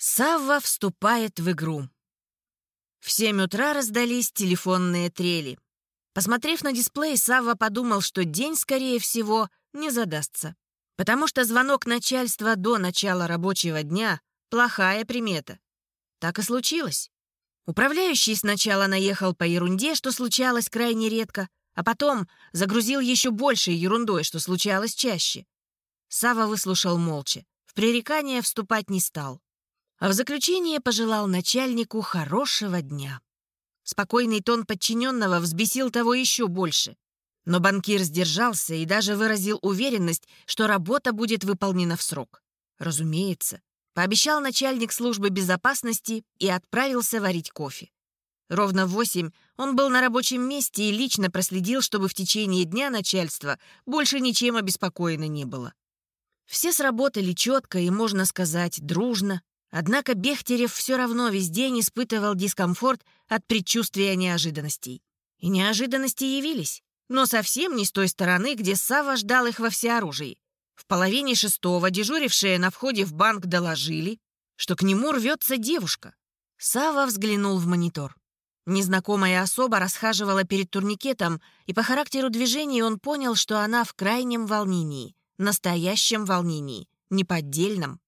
Савва вступает в игру. В семь утра раздались телефонные трели. Посмотрев на дисплей, Савва подумал, что день, скорее всего, не задастся. Потому что звонок начальства до начала рабочего дня — плохая примета. Так и случилось. Управляющий сначала наехал по ерунде, что случалось крайне редко, а потом загрузил еще большей ерундой, что случалось чаще. Сава выслушал молча. В пререкание вступать не стал. А в заключение пожелал начальнику хорошего дня. Спокойный тон подчиненного взбесил того еще больше. Но банкир сдержался и даже выразил уверенность, что работа будет выполнена в срок. Разумеется. Пообещал начальник службы безопасности и отправился варить кофе. Ровно в восемь он был на рабочем месте и лично проследил, чтобы в течение дня начальство больше ничем обеспокоено не было. Все сработали четко и, можно сказать, дружно, Однако Бехтерев все равно весь день испытывал дискомфорт от предчувствия неожиданностей. И неожиданности явились, но совсем не с той стороны, где Сава ждал их во всеоружии. В половине шестого дежурившие на входе в банк доложили, что к нему рвется девушка. Сава взглянул в монитор. Незнакомая особа расхаживала перед турникетом, и по характеру движений он понял, что она в крайнем волнении, настоящем волнении, неподдельном.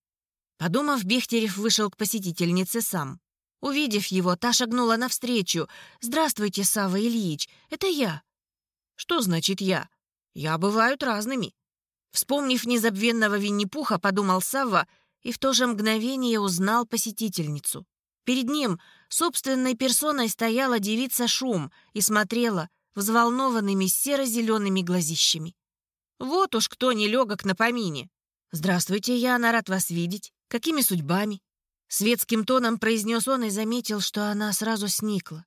Подумав, Бехтерев вышел к посетительнице сам. Увидев его, та шагнула навстречу. «Здравствуйте, Сава Ильич, это я». «Что значит я? Я бывают разными». Вспомнив незабвенного Винни-Пуха, подумал Савва и в то же мгновение узнал посетительницу. Перед ним собственной персоной стояла девица Шум и смотрела взволнованными серо-зелеными глазищами. Вот уж кто не легок на помине. «Здравствуйте, Яна, рад вас видеть. Какими судьбами?» Светским тоном произнес он и заметил, что она сразу сникла.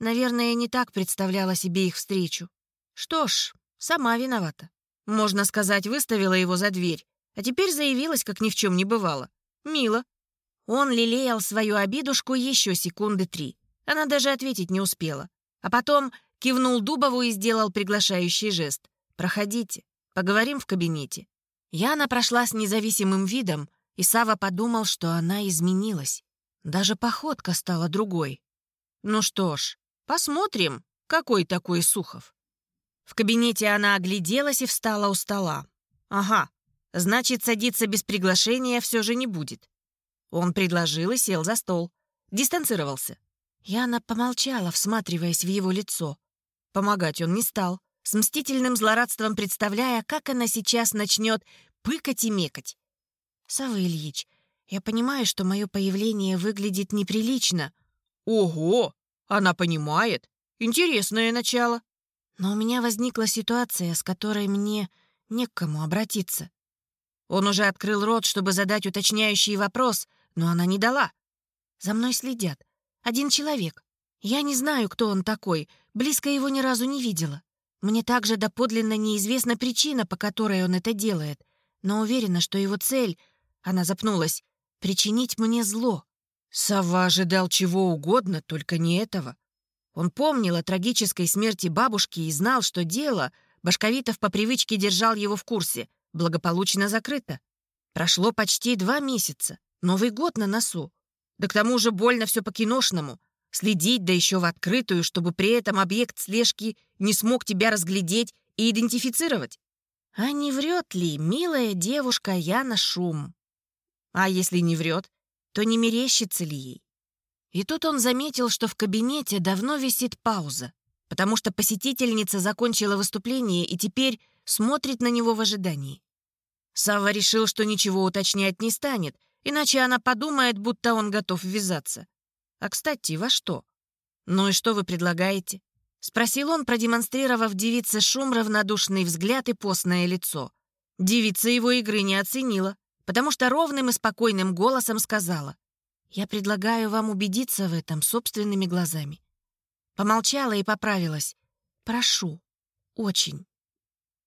Наверное, не так представляла себе их встречу. Что ж, сама виновата. Можно сказать, выставила его за дверь, а теперь заявилась, как ни в чем не бывало. Мило. Он лелеял свою обидушку еще секунды три. Она даже ответить не успела. А потом кивнул Дубову и сделал приглашающий жест. «Проходите, поговорим в кабинете». Яна прошла с независимым видом, и Сава подумал, что она изменилась. Даже походка стала другой. Ну что ж, посмотрим, какой такой Сухов. В кабинете она огляделась и встала у стола. Ага, значит, садиться без приглашения все же не будет. Он предложил и сел за стол. Дистанцировался. Яна помолчала, всматриваясь в его лицо. Помогать он не стал, с мстительным злорадством представляя, как она сейчас начнет пыкать и мекать. «Савва Ильич, я понимаю, что мое появление выглядит неприлично». «Ого! Она понимает. Интересное начало». «Но у меня возникла ситуация, с которой мне не к кому обратиться». Он уже открыл рот, чтобы задать уточняющий вопрос, но она не дала. «За мной следят. Один человек. Я не знаю, кто он такой, близко его ни разу не видела. Мне также доподлинно неизвестна причина, по которой он это делает, но уверена, что его цель она запнулась. «Причинить мне зло». Сова ожидал чего угодно, только не этого. Он помнил о трагической смерти бабушки и знал, что дело, Башковитов по привычке держал его в курсе, благополучно закрыто. Прошло почти два месяца, Новый год на носу. Да к тому же больно все по-киношному. Следить, да еще в открытую, чтобы при этом объект слежки не смог тебя разглядеть и идентифицировать. А не врет ли милая девушка Яна Шум? А если не врет, то не мерещится ли ей? И тут он заметил, что в кабинете давно висит пауза, потому что посетительница закончила выступление и теперь смотрит на него в ожидании. Савва решил, что ничего уточнять не станет, иначе она подумает, будто он готов ввязаться. А, кстати, во что? «Ну и что вы предлагаете?» — спросил он, продемонстрировав девице шум, равнодушный взгляд и постное лицо. Девица его игры не оценила потому что ровным и спокойным голосом сказала, «Я предлагаю вам убедиться в этом собственными глазами». Помолчала и поправилась. «Прошу. Очень».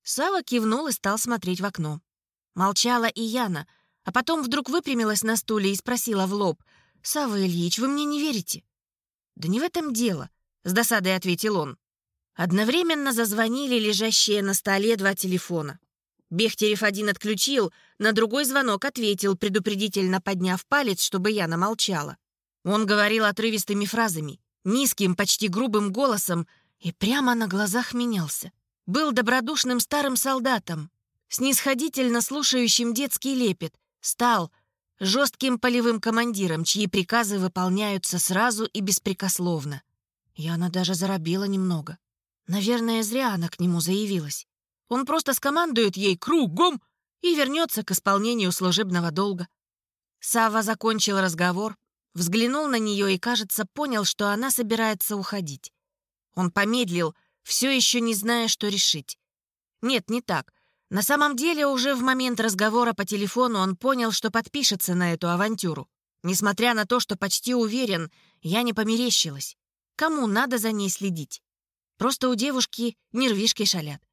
Сава кивнул и стал смотреть в окно. Молчала и Яна, а потом вдруг выпрямилась на стуле и спросила в лоб, «Сава Ильич, вы мне не верите?» «Да не в этом дело», — с досадой ответил он. Одновременно зазвонили лежащие на столе два телефона. Бехтерев один отключил, на другой звонок ответил, предупредительно подняв палец, чтобы я намолчала. Он говорил отрывистыми фразами, низким, почти грубым голосом и прямо на глазах менялся. Был добродушным старым солдатом, снисходительно слушающим детский лепет, стал жестким полевым командиром, чьи приказы выполняются сразу и беспрекословно. Яна даже заробила немного. Наверное, зря она к нему заявилась. Он просто скомандует ей кругом и вернется к исполнению служебного долга. Сава закончил разговор, взглянул на нее и, кажется, понял, что она собирается уходить. Он помедлил, все еще не зная, что решить. Нет, не так. На самом деле, уже в момент разговора по телефону он понял, что подпишется на эту авантюру. Несмотря на то, что почти уверен, я не померещилась. Кому надо за ней следить? Просто у девушки нервишки шалят.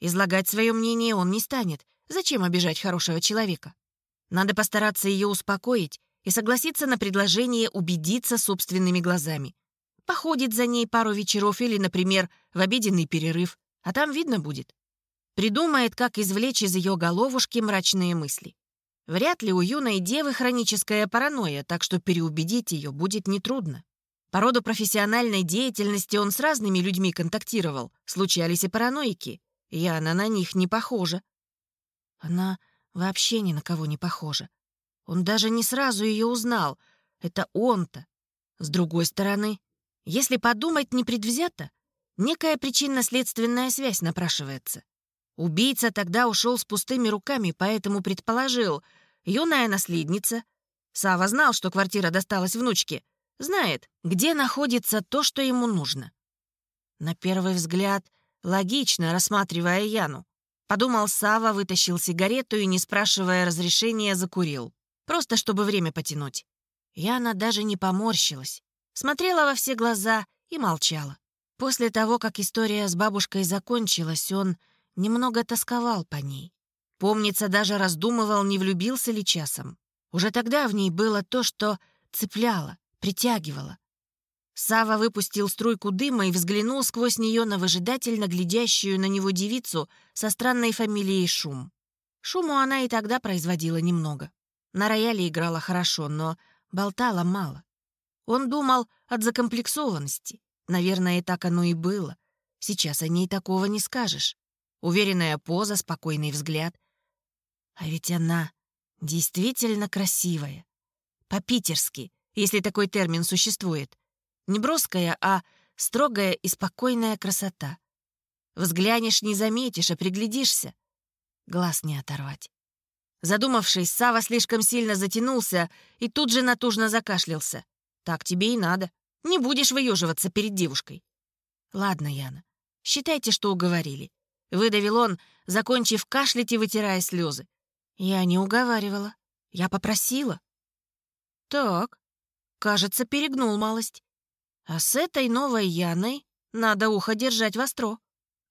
Излагать свое мнение он не станет. Зачем обижать хорошего человека? Надо постараться ее успокоить и согласиться на предложение убедиться собственными глазами. Походит за ней пару вечеров или, например, в обеденный перерыв, а там видно будет. Придумает, как извлечь из ее головушки мрачные мысли. Вряд ли у юной девы хроническая паранойя, так что переубедить ее будет нетрудно. По роду профессиональной деятельности он с разными людьми контактировал, случались и параноики. Яна на них не похожа. Она вообще ни на кого не похожа. Он даже не сразу ее узнал. Это он-то. С другой стороны, если подумать непредвзято, некая причинно-следственная связь напрашивается. Убийца тогда ушел с пустыми руками, поэтому предположил, юная наследница. Сава знал, что квартира досталась внучке. Знает, где находится то, что ему нужно. На первый взгляд, Логично, рассматривая Яну. Подумал Сава, вытащил сигарету и, не спрашивая разрешения, закурил. Просто чтобы время потянуть. Яна даже не поморщилась. Смотрела во все глаза и молчала. После того, как история с бабушкой закончилась, он немного тосковал по ней. Помнится, даже раздумывал, не влюбился ли часом. Уже тогда в ней было то, что цепляло, притягивало. Сава выпустил струйку дыма и взглянул сквозь нее на выжидательно глядящую на него девицу со странной фамилией Шум. Шуму она и тогда производила немного. На рояле играла хорошо, но болтала мало. Он думал от закомплексованности. Наверное, так оно и было. Сейчас о ней такого не скажешь. Уверенная поза, спокойный взгляд. А ведь она действительно красивая. По-питерски, если такой термин существует. Не броская, а строгая и спокойная красота. Взглянешь, не заметишь, а приглядишься. Глаз не оторвать. Задумавшись, Сава слишком сильно затянулся и тут же натужно закашлялся. Так тебе и надо. Не будешь выеживаться перед девушкой. Ладно, Яна, считайте, что уговорили. Выдавил он, закончив кашлять и вытирая слезы. Я не уговаривала. Я попросила. Так, кажется, перегнул малость. А с этой новой Яной надо ухо держать востро.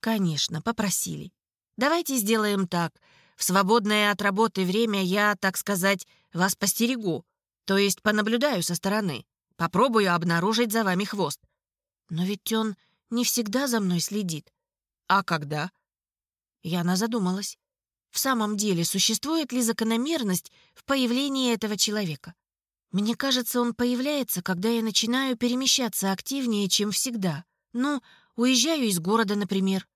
Конечно, попросили. Давайте сделаем так. В свободное от работы время я, так сказать, вас постерегу, то есть понаблюдаю со стороны. Попробую обнаружить за вами хвост. Но ведь он не всегда за мной следит. А когда? Яна задумалась. В самом деле, существует ли закономерность в появлении этого человека? Мне кажется, он появляется, когда я начинаю перемещаться активнее, чем всегда. Ну, уезжаю из города, например.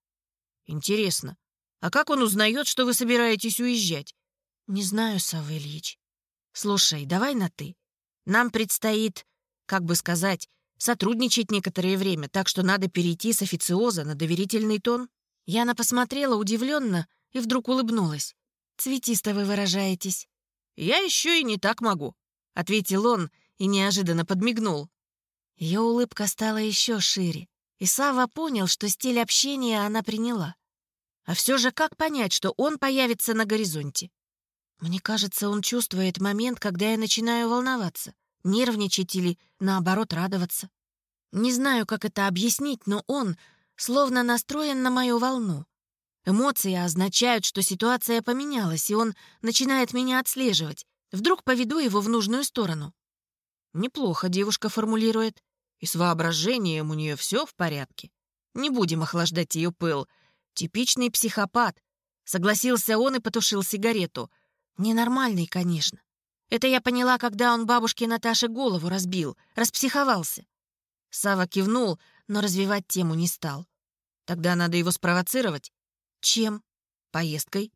Интересно, а как он узнает, что вы собираетесь уезжать? Не знаю, Савва Ильич. Слушай, давай на «ты». Нам предстоит, как бы сказать, сотрудничать некоторое время, так что надо перейти с официоза на доверительный тон. Яна посмотрела удивленно и вдруг улыбнулась. «Цветисто вы выражаетесь». «Я еще и не так могу», — ответил он и неожиданно подмигнул. Ее улыбка стала еще шире, и Сава понял, что стиль общения она приняла. А все же как понять, что он появится на горизонте? Мне кажется, он чувствует момент, когда я начинаю волноваться, нервничать или, наоборот, радоваться. Не знаю, как это объяснить, но он словно настроен на мою волну. Эмоции означают, что ситуация поменялась, и он начинает меня отслеживать, Вдруг поведу его в нужную сторону. Неплохо девушка формулирует. И с воображением у нее все в порядке. Не будем охлаждать ее пыл. Типичный психопат. Согласился он и потушил сигарету. Ненормальный, конечно. Это я поняла, когда он бабушке Наташе голову разбил, распсиховался. Сава кивнул, но развивать тему не стал. Тогда надо его спровоцировать. Чем? Поездкой.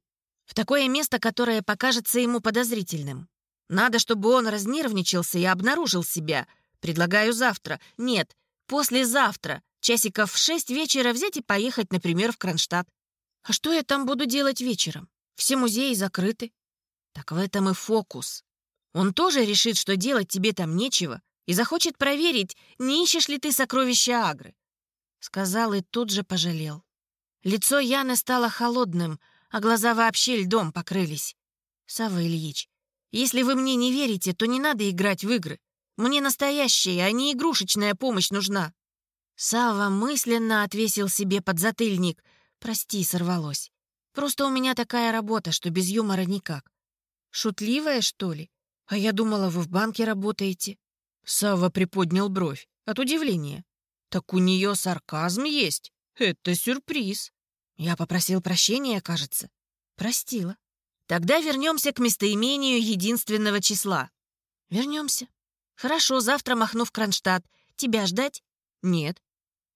В такое место, которое покажется ему подозрительным. Надо, чтобы он разнервничался и обнаружил себя. Предлагаю завтра. Нет, послезавтра. Часиков в шесть вечера взять и поехать, например, в Кронштадт. А что я там буду делать вечером? Все музеи закрыты. Так в этом и фокус. Он тоже решит, что делать тебе там нечего, и захочет проверить, не ищешь ли ты сокровища Агры. Сказал и тут же пожалел. Лицо Яны стало холодным, а глаза вообще льдом покрылись. Сава Ильич, если вы мне не верите, то не надо играть в игры. Мне настоящая, а не игрушечная помощь нужна. Сава мысленно отвесил себе подзатыльник. Прости, сорвалось. Просто у меня такая работа, что без юмора никак. Шутливая, что ли? А я думала, вы в банке работаете. Сава приподнял бровь от удивления. Так у нее сарказм есть. Это сюрприз. Я попросил прощения, кажется. Простила. Тогда вернемся к местоимению единственного числа. Вернемся. Хорошо, завтра махну в Кронштадт. Тебя ждать? Нет.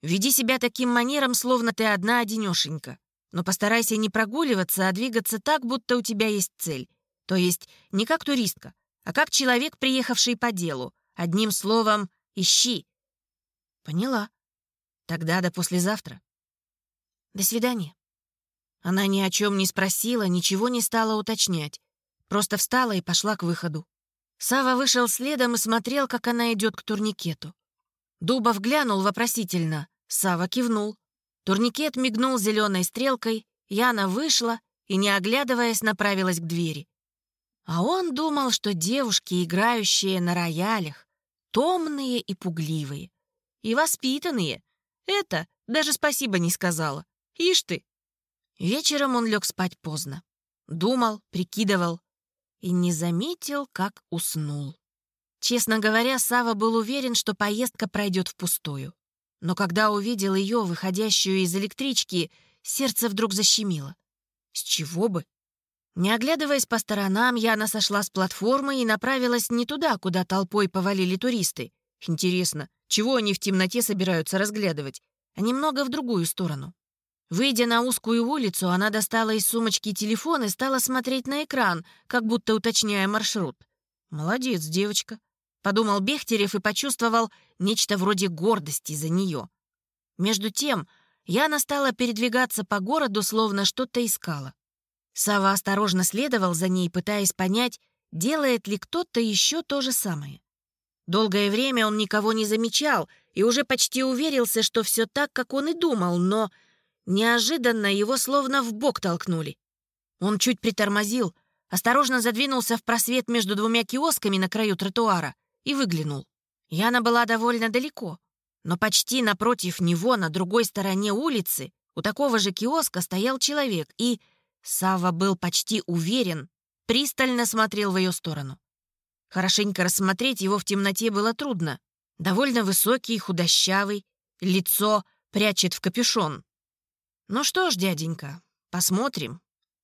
Веди себя таким манером, словно ты одна одинешенька. Но постарайся не прогуливаться, а двигаться так, будто у тебя есть цель. То есть не как туристка, а как человек, приехавший по делу. Одним словом, ищи. Поняла. Тогда до послезавтра. До свидания. Она ни о чем не спросила, ничего не стала уточнять. Просто встала и пошла к выходу. Сава вышел следом и смотрел, как она идет к турникету. Дубов глянул вопросительно. Сава кивнул. Турникет мигнул зеленой стрелкой, Яна вышла и, не оглядываясь, направилась к двери. А он думал, что девушки, играющие на роялях, томные и пугливые. И воспитанные. Это даже спасибо не сказала. Ишь ты. Вечером он лег спать поздно. Думал, прикидывал и не заметил, как уснул. Честно говоря, Сава был уверен, что поездка пройдет впустую. Но когда увидел ее, выходящую из электрички, сердце вдруг защемило. С чего бы? Не оглядываясь по сторонам, Яна сошла с платформы и направилась не туда, куда толпой повалили туристы. Интересно, чего они в темноте собираются разглядывать, а немного в другую сторону. Выйдя на узкую улицу, она достала из сумочки телефон и стала смотреть на экран, как будто уточняя маршрут. «Молодец, девочка», — подумал Бехтерев и почувствовал нечто вроде гордости за нее. Между тем, Яна стала передвигаться по городу, словно что-то искала. Сава осторожно следовал за ней, пытаясь понять, делает ли кто-то еще то же самое. Долгое время он никого не замечал и уже почти уверился, что все так, как он и думал, но неожиданно его словно в бок толкнули. Он чуть притормозил, осторожно задвинулся в просвет между двумя киосками на краю тротуара и выглянул. Яна была довольно далеко, но почти напротив него, на другой стороне улицы, у такого же киоска стоял человек и Сава был почти уверен, пристально смотрел в ее сторону. Хорошенько рассмотреть его в темноте было трудно. Довольно высокий, худощавый, лицо прячет в капюшон. «Ну что ж, дяденька, посмотрим,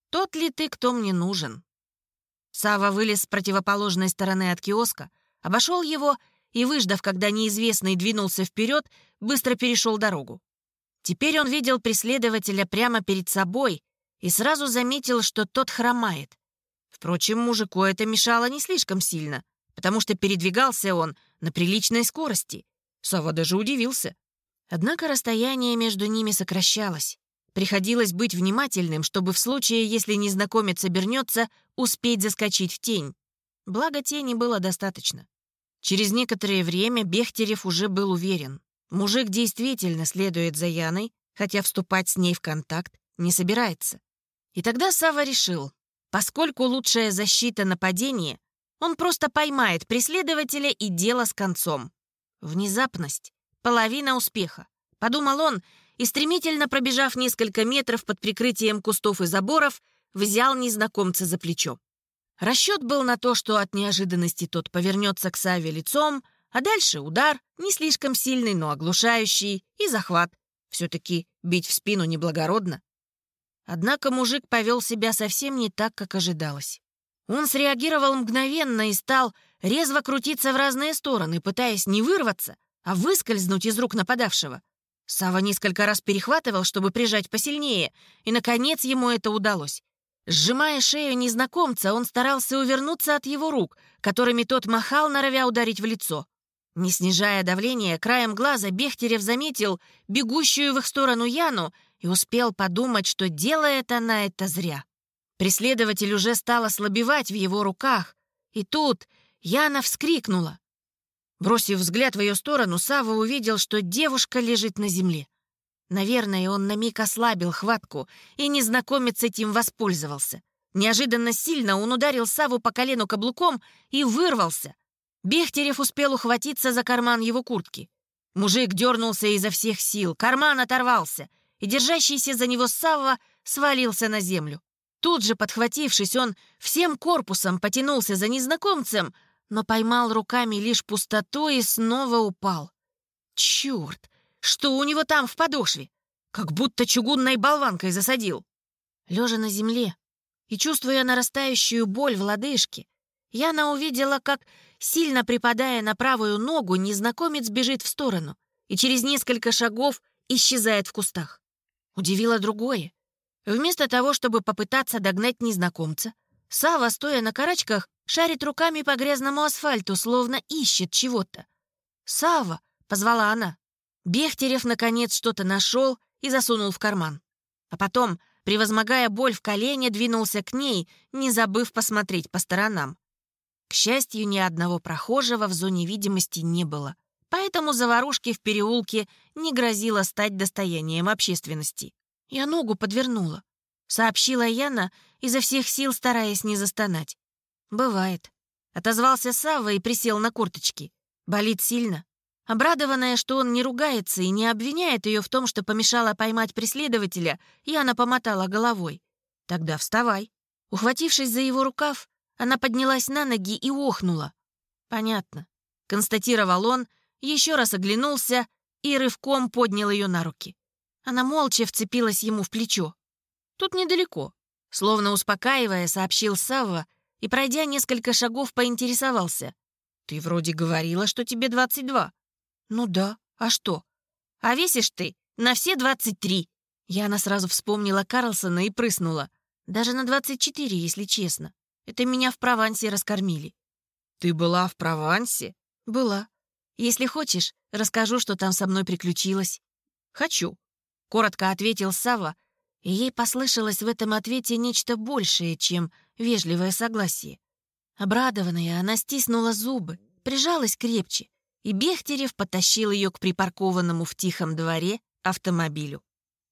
тот ли ты, кто мне нужен». Сава вылез с противоположной стороны от киоска, обошел его и, выждав, когда неизвестный двинулся вперед, быстро перешел дорогу. Теперь он видел преследователя прямо перед собой и сразу заметил, что тот хромает. Впрочем, мужику это мешало не слишком сильно, потому что передвигался он на приличной скорости. Сава даже удивился. Однако расстояние между ними сокращалось. Приходилось быть внимательным, чтобы в случае, если незнакомец обернется, успеть заскочить в тень. Благо, тени было достаточно. Через некоторое время Бехтерев уже был уверен. Мужик действительно следует за Яной, хотя вступать с ней в контакт не собирается. И тогда Сава решил, поскольку лучшая защита нападения, он просто поймает преследователя и дело с концом. Внезапность — половина успеха, подумал он, и, стремительно пробежав несколько метров под прикрытием кустов и заборов, взял незнакомца за плечо. Расчет был на то, что от неожиданности тот повернется к Саве лицом, а дальше удар, не слишком сильный, но оглушающий, и захват. Все-таки бить в спину неблагородно. Однако мужик повел себя совсем не так, как ожидалось. Он среагировал мгновенно и стал резво крутиться в разные стороны, пытаясь не вырваться, а выскользнуть из рук нападавшего. Сава несколько раз перехватывал, чтобы прижать посильнее, и, наконец, ему это удалось. Сжимая шею незнакомца, он старался увернуться от его рук, которыми тот махал, норовя ударить в лицо. Не снижая давления, краем глаза Бехтерев заметил бегущую в их сторону Яну и успел подумать, что делает она это зря. Преследователь уже стал ослабевать в его руках, и тут Яна вскрикнула. Бросив взгляд в ее сторону, Сава увидел, что девушка лежит на земле. Наверное, он на миг ослабил хватку, и незнакомец этим воспользовался. Неожиданно сильно он ударил Саву по колену каблуком и вырвался. Бехтерев успел ухватиться за карман его куртки. Мужик дернулся изо всех сил, карман оторвался, и держащийся за него Савва свалился на землю. Тут же, подхватившись, он всем корпусом потянулся за незнакомцем, но поймал руками лишь пустоту и снова упал. Черт! Что у него там в подошве? Как будто чугунной болванкой засадил. Лежа на земле и чувствуя нарастающую боль в лодыжке, Яна увидела, как, сильно припадая на правую ногу, незнакомец бежит в сторону и через несколько шагов исчезает в кустах. Удивило другое. Вместо того, чтобы попытаться догнать незнакомца, Сава, стоя на карачках, шарит руками по грязному асфальту, словно ищет чего-то. «Сава!» — позвала она. Бехтерев, наконец, что-то нашел и засунул в карман. А потом, превозмогая боль в колене, двинулся к ней, не забыв посмотреть по сторонам. К счастью, ни одного прохожего в зоне видимости не было, поэтому заварушки в переулке не грозило стать достоянием общественности. Я ногу подвернула. — сообщила Яна, изо всех сил стараясь не застонать. «Бывает». Отозвался Савва и присел на курточки. «Болит сильно?» Обрадованная, что он не ругается и не обвиняет ее в том, что помешала поймать преследователя, Яна помотала головой. «Тогда вставай». Ухватившись за его рукав, она поднялась на ноги и охнула. «Понятно», — констатировал он, еще раз оглянулся и рывком поднял ее на руки. Она молча вцепилась ему в плечо. Тут недалеко. Словно успокаивая, сообщил Савва и, пройдя несколько шагов, поинтересовался. «Ты вроде говорила, что тебе 22». «Ну да. А что?» «А весишь ты на все 23». Яна сразу вспомнила Карлсона и прыснула. «Даже на 24, если честно. Это меня в Провансе раскормили». «Ты была в Провансе?» «Была. Если хочешь, расскажу, что там со мной приключилось». «Хочу», — коротко ответил Сава и ей послышалось в этом ответе нечто большее, чем вежливое согласие. Обрадованная, она стиснула зубы, прижалась крепче, и Бехтерев потащил ее к припаркованному в тихом дворе автомобилю.